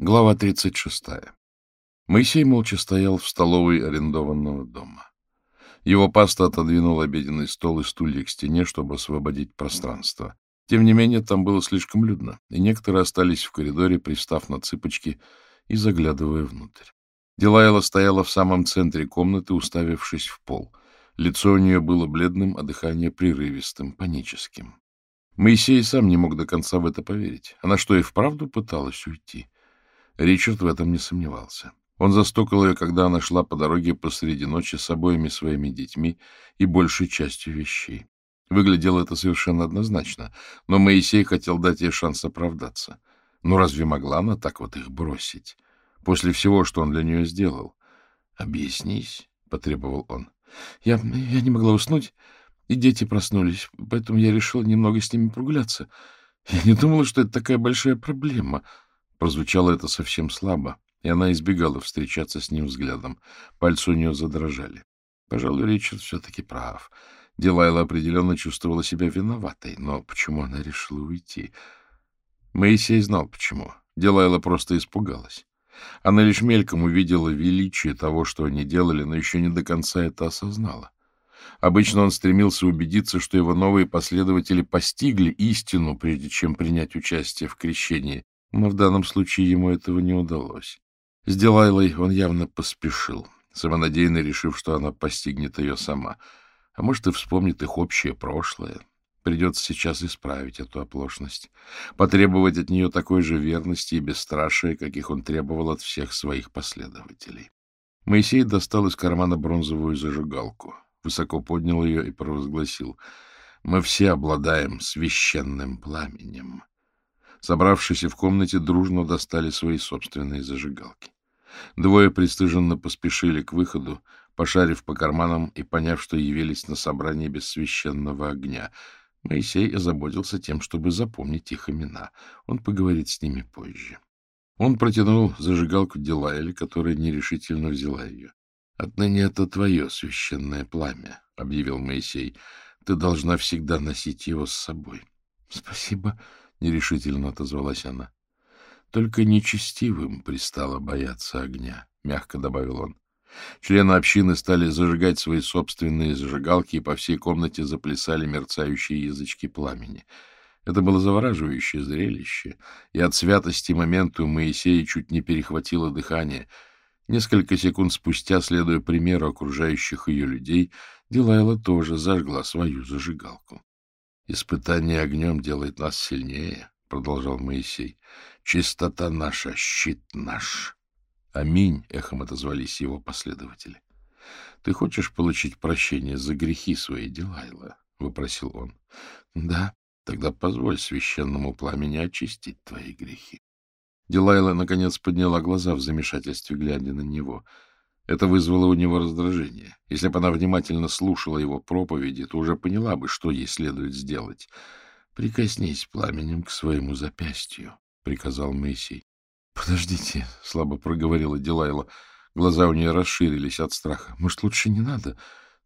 Глава 36. Моисей молча стоял в столовой арендованного дома. Его паста отодвинул обеденный стол и стулья к стене, чтобы освободить пространство. Тем не менее, там было слишком людно, и некоторые остались в коридоре, пристав на цыпочки и заглядывая внутрь. Делайла стояла в самом центре комнаты, уставившись в пол. Лицо у нее было бледным, а дыхание прерывистым, паническим. Моисей сам не мог до конца в это поверить. Она что, и вправду пыталась уйти? Ричард в этом не сомневался. Он застукал ее, когда она шла по дороге посреди ночи с обоими своими детьми и большей частью вещей. Выглядело это совершенно однозначно, но Моисей хотел дать ей шанс оправдаться. Но разве могла она так вот их бросить? После всего, что он для нее сделал. — Объяснись, — потребовал он. — Я, я не могла уснуть, и дети проснулись, поэтому я решила немного с ними прогуляться. Я не думала, что это такая большая проблема — Прозвучало это совсем слабо, и она избегала встречаться с ним взглядом. Пальцы у нее задрожали. Пожалуй, Ричард все-таки прав. Дилайла определенно чувствовала себя виноватой, но почему она решила уйти? Моисей знал, почему. Дилайла просто испугалась. Она лишь мельком увидела величие того, что они делали, но еще не до конца это осознала. Обычно он стремился убедиться, что его новые последователи постигли истину, прежде чем принять участие в крещении, но в данном случае ему этого не удалось. С Дилайлой он явно поспешил, самонадеянно решив, что она постигнет ее сама, а может и вспомнит их общее прошлое. Придется сейчас исправить эту оплошность, потребовать от нее такой же верности и бесстрашия, каких он требовал от всех своих последователей. Моисей достал из кармана бронзовую зажигалку, высоко поднял ее и провозгласил «Мы все обладаем священным пламенем». Собравшиеся в комнате дружно достали свои собственные зажигалки. Двое пристыженно поспешили к выходу, пошарив по карманам и поняв, что явились на собрание без священного огня. Моисей озаботился тем, чтобы запомнить их имена. Он поговорит с ними позже. Он протянул зажигалку Дилайле, которая нерешительно взяла ее. — Отныне это твое священное пламя, — объявил Моисей. — Ты должна всегда носить его с собой. — Спасибо, — нерешительно отозвалась она. — Только нечестивым пристало бояться огня, — мягко добавил он. Члены общины стали зажигать свои собственные зажигалки, и по всей комнате заплясали мерцающие язычки пламени. Это было завораживающее зрелище, и от святости момента у Моисея чуть не перехватило дыхание. Несколько секунд спустя, следуя примеру окружающих ее людей, Дилайла тоже зажгла свою зажигалку. Испытание огнем делает нас сильнее, — продолжал Моисей. Чистота наша, щит наш. Аминь, — эхом отозвались его последователи. — Ты хочешь получить прощение за грехи свои, Дилайла? — выпросил он. — Да. Тогда позволь священному пламени очистить твои грехи. Дилайла, наконец, подняла глаза в замешательстве, глядя на него — это вызвало у него раздражение. Если бы она внимательно слушала его проповеди, то уже поняла бы, что ей следует сделать. — Прикоснись пламенем к своему запястью, — приказал Моисей. — Подождите, — слабо проговорила Дилайла. Глаза у нее расширились от страха. — Может, лучше не надо?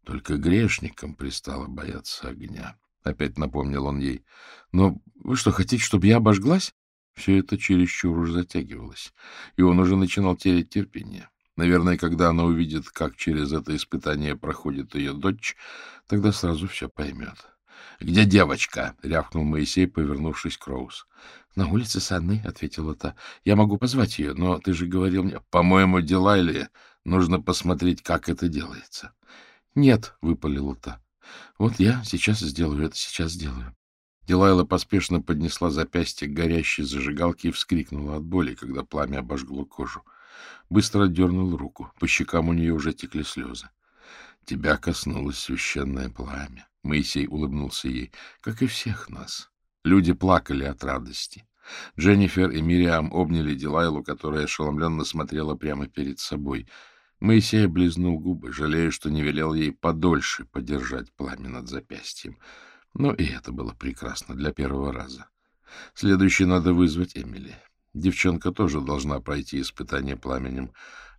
Только грешникам пристало бояться огня. Опять напомнил он ей. — Но вы что, хотите, чтобы я обожглась? Все это чересчур уж затягивалось, и он уже начинал терять терпение. Наверное, когда она увидит, как через это испытание проходит ее дочь, тогда сразу все поймет. — Где девочка? — рявкнул Моисей, повернувшись к Роуз. — На улице с Анной, — ответила та. — Я могу позвать ее, но ты же говорил мне... — По-моему, Дилайле нужно посмотреть, как это делается. — Нет, — выпалила та. — Вот я сейчас сделаю это, сейчас сделаю. Дилайла поспешно поднесла запястье к горящей зажигалке и вскрикнула от боли, когда пламя обожгло кожу. Быстро отдернул руку. По щекам у нее уже текли слезы. Тебя коснулось священное пламя. Моисей улыбнулся ей, как и всех нас. Люди плакали от радости. Дженнифер и Мириам обняли Дилайлу, которая ошеломленно смотрела прямо перед собой. Моисей облизнул губы, жалея, что не велел ей подольше подержать пламя над запястьем. Но и это было прекрасно для первого раза. Следующий надо вызвать Эмили. Девчонка тоже должна пройти испытание пламенем.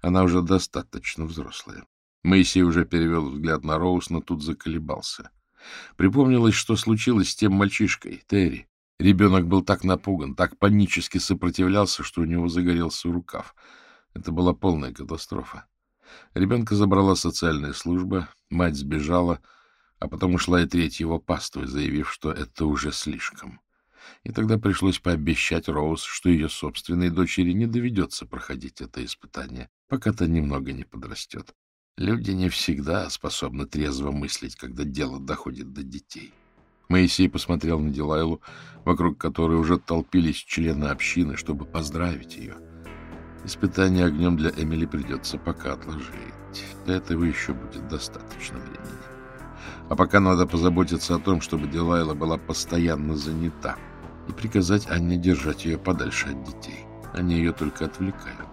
Она уже достаточно взрослая. Моисей уже перевел взгляд на Роуз, но тут заколебался. Припомнилось, что случилось с тем мальчишкой, Терри. Ребенок был так напуган, так панически сопротивлялся, что у него загорелся рукав. Это была полная катастрофа. Ребенка забрала социальная служба, мать сбежала, а потом ушла и треть его паствы, заявив, что это уже слишком. И тогда пришлось пообещать Роуз, что ее собственной дочери не доведется проходить это испытание, пока то немного не подрастет. Люди не всегда способны трезво мыслить, когда дело доходит до детей. Моисей посмотрел на Дилайлу, вокруг которой уже толпились члены общины, чтобы поздравить ее. Испытание огнем для Эмили придется пока отложить. Для этого еще будет достаточно времени. А пока надо позаботиться о том, чтобы Дилайла была постоянно занята, и приказать Анне держать ее подальше от детей. Они ее только отвлекают.